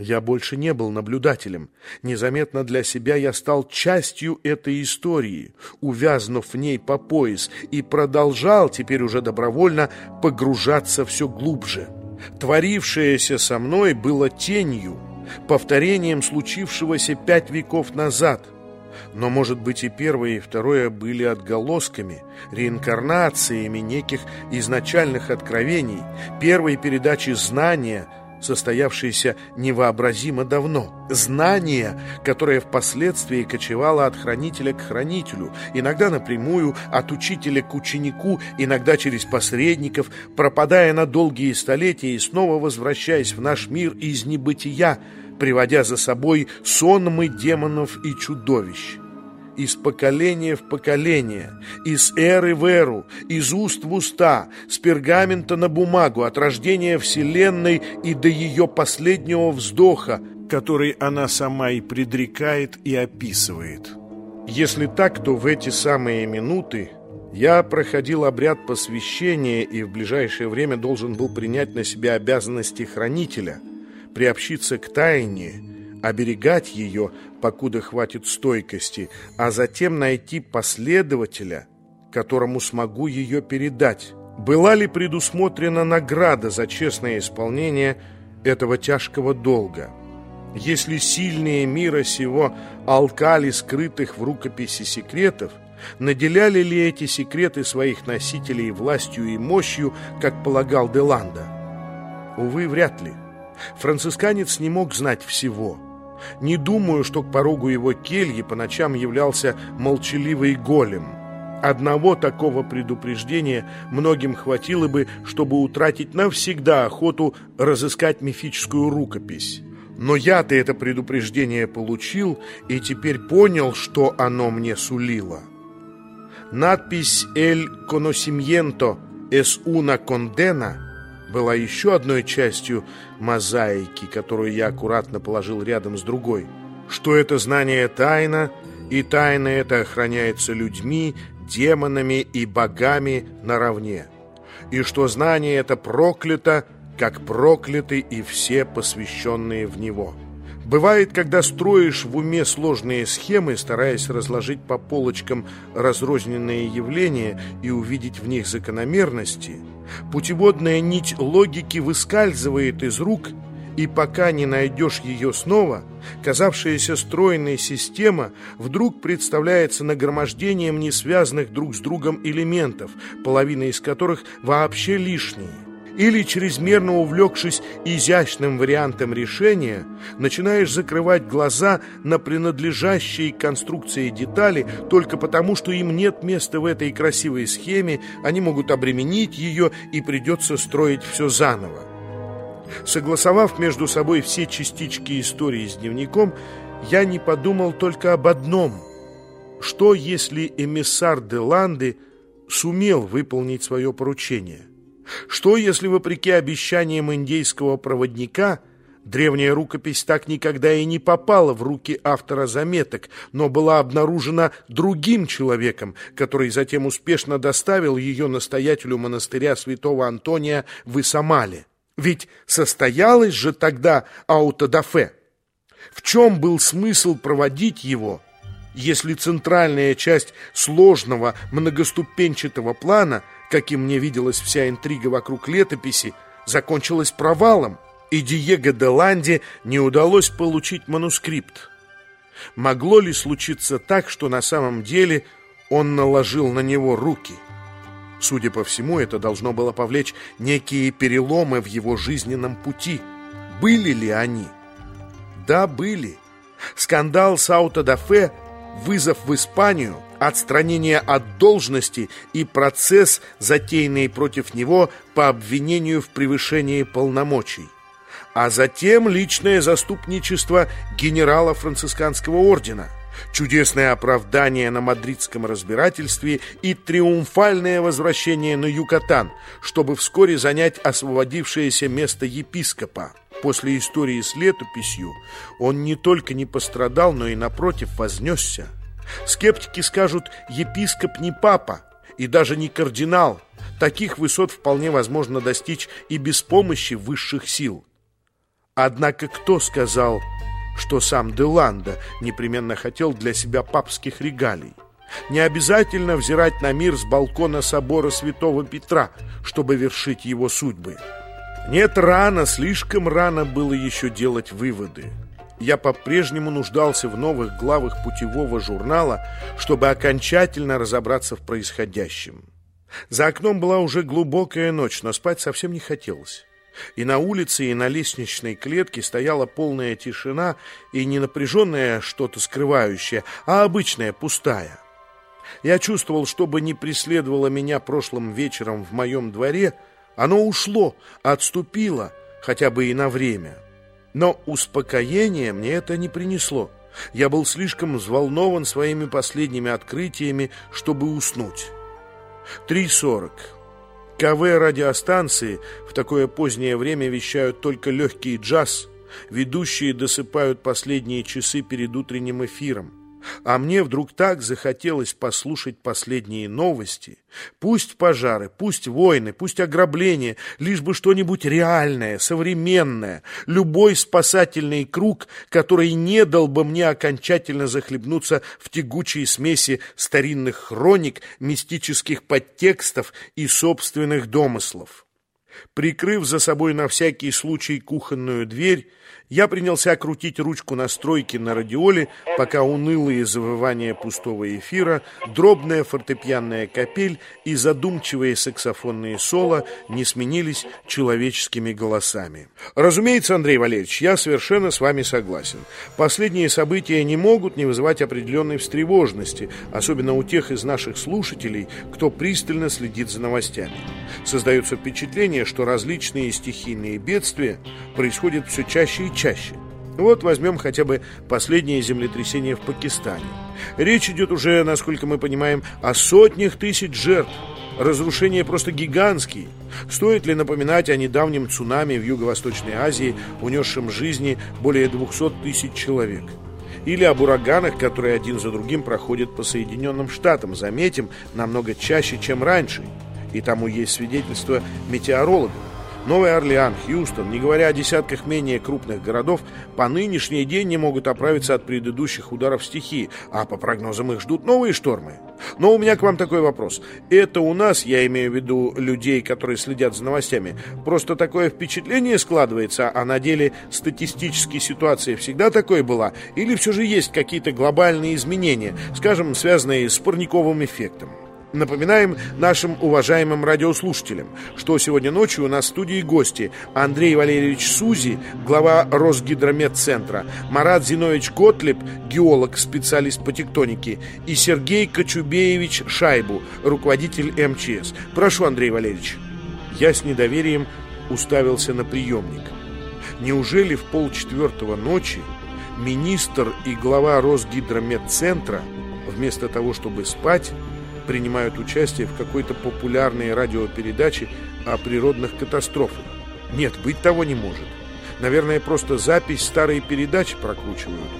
Я больше не был наблюдателем. Незаметно для себя я стал частью этой истории, увязнув в ней по пояс, и продолжал, теперь уже добровольно, погружаться все глубже. Творившееся со мной было тенью, повторением случившегося пять веков назад. Но, может быть, и первое, и второе были отголосками, реинкарнациями неких изначальных откровений, первой передачи знания – состоявшееся невообразимо давно. Знание, которое впоследствии кочевало от хранителя к хранителю, иногда напрямую, от учителя к ученику, иногда через посредников, пропадая на долгие столетия и снова возвращаясь в наш мир из небытия, приводя за собой сонмы демонов и чудовищ из поколения в поколение, из эры в эру, из уст в уста, с пергамента на бумагу, от рождения Вселенной и до ее последнего вздоха, который она сама и предрекает и описывает. Если так, то в эти самые минуты я проходил обряд посвящения и в ближайшее время должен был принять на себя обязанности хранителя, приобщиться к тайне, оберегать ее, покуда хватит стойкости, а затем найти последователя, которому смогу ее передать. Была ли предусмотрена награда за честное исполнение этого тяжкого долга? Если сильные мира сего алкали скрытых в рукописи секретов, наделяли ли эти секреты своих носителей властью и мощью, как полагал Деланда? Увы, вряд ли. Францисканец не мог знать всего – не думаю, что к порогу его кельи по ночам являлся молчаливый голем. Одного такого предупреждения многим хватило бы, чтобы утратить навсегда охоту разыскать мифическую рукопись. Но я-то это предупреждение получил и теперь понял, что оно мне сулило. Надпись «El conocimiento es una condena» была еще одной частью мозаики, которую я аккуратно положил рядом с другой. Что это знание тайна, и тайна это охраняется людьми, демонами и богами наравне. И что знание это проклято, как прокляты и все посвященные в него. Бывает, когда строишь в уме сложные схемы, стараясь разложить по полочкам разрозненные явления и увидеть в них закономерности, путеводная нить логики выскальзывает из рук, и пока не найдешь ее снова, казавшаяся стройная система вдруг представляется нагромождением несвязанных друг с другом элементов, половина из которых вообще лишние или, чрезмерно увлекшись изящным вариантом решения, начинаешь закрывать глаза на принадлежащие конструкции детали только потому, что им нет места в этой красивой схеме, они могут обременить ее и придется строить все заново. Согласовав между собой все частички истории с дневником, я не подумал только об одном. Что, если эмиссар де Ланды сумел выполнить свое поручение? Что, если, вопреки обещаниям индейского проводника, древняя рукопись так никогда и не попала в руки автора заметок, но была обнаружена другим человеком, который затем успешно доставил ее настоятелю монастыря святого Антония в Исамале? Ведь состоялось же тогда аутодафе. В чем был смысл проводить его, если центральная часть сложного многоступенчатого плана – каким мне виделась вся интрига вокруг летописи, закончилась провалом, и Диего де Ланде не удалось получить манускрипт. Могло ли случиться так, что на самом деле он наложил на него руки? Судя по всему, это должно было повлечь некие переломы в его жизненном пути. Были ли они? Да, были. Скандал с аутодафе, вызов в Испанию – отстранение от должности и процесс, затеянный против него по обвинению в превышении полномочий. А затем личное заступничество генерала францисканского ордена, чудесное оправдание на мадридском разбирательстве и триумфальное возвращение на Юкатан, чтобы вскоре занять освободившееся место епископа. После истории с летописью он не только не пострадал, но и, напротив, вознесся. Скептики скажут, епископ не папа и даже не кардинал. Таких высот вполне возможно достичь и без помощи высших сил. Однако кто сказал, что сам Деланда непременно хотел для себя папских регалий? Не обязательно взирать на мир с балкона собора святого Петра, чтобы вершить его судьбы. Нет, рано, слишком рано было еще делать выводы. Я по-прежнему нуждался в новых главах путевого журнала, чтобы окончательно разобраться в происходящем. За окном была уже глубокая ночь, но спать совсем не хотелось. И на улице, и на лестничной клетке стояла полная тишина и не напряженное что-то скрывающее, а обычная, пустая. Я чувствовал, что бы ни преследовало меня прошлым вечером в моем дворе, оно ушло, отступило, хотя бы и на время. Но успокоение мне это не принесло. Я был слишком взволнован своими последними открытиями, чтобы уснуть. 3.40. КВ-радиостанции в такое позднее время вещают только легкий джаз. Ведущие досыпают последние часы перед утренним эфиром. А мне вдруг так захотелось послушать последние новости. Пусть пожары, пусть войны, пусть ограбления, лишь бы что-нибудь реальное, современное, любой спасательный круг, который не дал бы мне окончательно захлебнуться в тягучей смеси старинных хроник, мистических подтекстов и собственных домыслов. Прикрыв за собой на всякий случай кухонную дверь, я принялся крутить ручку настройки на радиоле, пока унылые завывания пустого эфира, дробная фортепианная капель и задумчивые саксофонные соло не сменились человеческими голосами. Разумеется, Андрей Валерьевич, я совершенно с вами согласен. Последние события не могут не вызывать определенной встревоженности, особенно у тех из наших слушателей, кто пристально следит за новостями. Создается впечатление, что различные стихийные бедствия происходят все чаще и чаще. Вот возьмем хотя бы последнее землетрясение в Пакистане. Речь идет уже, насколько мы понимаем, о сотнях тысяч жертв. Разрушения просто гигантские. Стоит ли напоминать о недавнем цунами в Юго-Восточной Азии, унесшем жизни более 200 тысяч человек? Или об ураганах, которые один за другим проходят по Соединенным Штатам, заметим, намного чаще, чем раньше. И тому есть свидетельство метеорологов. Новый Орлеан, Хьюстон, не говоря о десятках менее крупных городов, по нынешний день не могут оправиться от предыдущих ударов стихии, а по прогнозам их ждут новые штормы. Но у меня к вам такой вопрос. Это у нас, я имею в виду людей, которые следят за новостями, просто такое впечатление складывается, а на деле статистически ситуация всегда такой была? Или все же есть какие-то глобальные изменения, скажем, связанные с парниковым эффектом? Напоминаем нашим уважаемым радиослушателям, что сегодня ночью у нас в студии гости Андрей Валерьевич Сузи, глава Росгидрометцентра, Марат Зинович Готлеб, геолог, специалист по тектонике, и Сергей Кочубеевич Шайбу, руководитель МЧС. Прошу, Андрей Валерьевич. Я с недоверием уставился на приемник. Неужели в полчетвертого ночи министр и глава Росгидрометцентра вместо того, чтобы спать, принимают участие в какой-то популярной радиопередаче о природных катастрофах. Нет, быть того не может. Наверное, просто запись старой передачи прокручивают.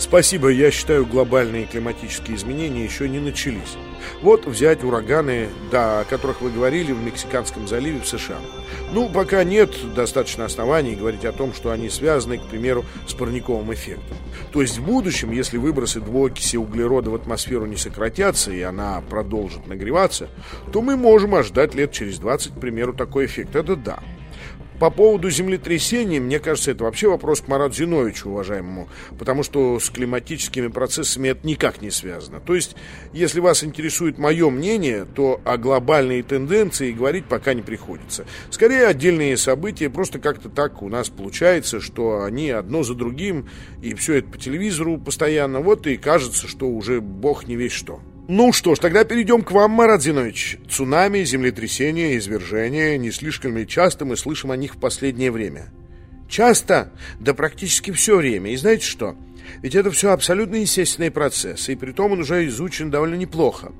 Спасибо, я считаю, глобальные климатические изменения еще не начались. Вот взять ураганы, да, о которых вы говорили в Мексиканском заливе в США. Ну, пока нет достаточно оснований говорить о том, что они связаны, к примеру, с парниковым эффектом. То есть в будущем, если выбросы двуокиси углерода в атмосферу не сократятся, и она продолжит нагреваться, то мы можем ожидать лет через 20, к примеру, такой эффект. Это да. По поводу землетрясений, мне кажется, это вообще вопрос к Марату Зиновичу, уважаемому, потому что с климатическими процессами это никак не связано. То есть, если вас интересует мое мнение, то о глобальной тенденции говорить пока не приходится. Скорее, отдельные события, просто как-то так у нас получается, что они одно за другим, и все это по телевизору постоянно, вот и кажется, что уже бог не весь что. Ну что ж, тогда перейдем к вам, Марат Зинович. Цунами, землетрясения, извержения, не слишком ли часто мы слышим о них в последнее время? Часто? Да практически все время. И знаете что? Ведь это все абсолютно естественный процесс, и при том он уже изучен довольно неплохо.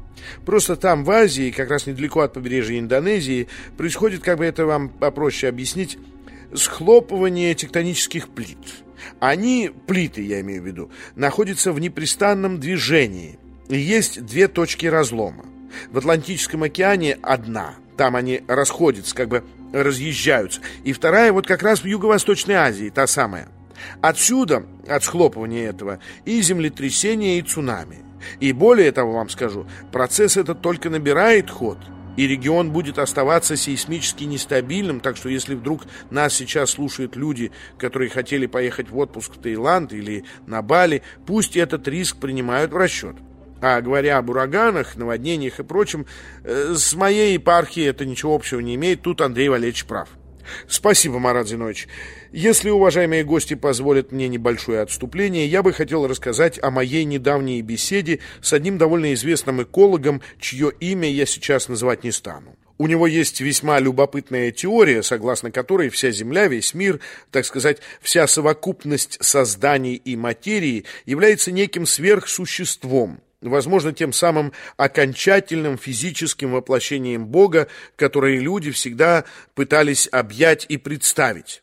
Просто там, в Азии, как раз недалеко от побережья Индонезии, происходит, как бы это вам попроще объяснить, схлопывание тектонических плит. Они, плиты я имею в виду, находятся в непрестанном движении – есть две точки разлома. В Атлантическом океане одна. Там они расходятся, как бы разъезжаются. И вторая вот как раз в Юго-Восточной Азии, та самая. Отсюда, от схлопывания этого, и землетрясения, и цунами. И более того вам скажу, процесс этот только набирает ход – и регион будет оставаться сейсмически нестабильным, так что если вдруг нас сейчас слушают люди, которые хотели поехать в отпуск в Таиланд или на Бали, пусть этот риск принимают в расчет. А говоря об ураганах, наводнениях и прочем, э, с моей епархией это ничего общего не имеет, тут Андрей Валерьевич прав. Спасибо, Марат Зинович. Если уважаемые гости позволят мне небольшое отступление, я бы хотел рассказать о моей недавней беседе с одним довольно известным экологом, чье имя я сейчас называть не стану. У него есть весьма любопытная теория, согласно которой вся Земля, весь мир, так сказать, вся совокупность созданий и материи является неким сверхсуществом, возможно, тем самым окончательным физическим воплощением Бога, которое люди всегда пытались объять и представить.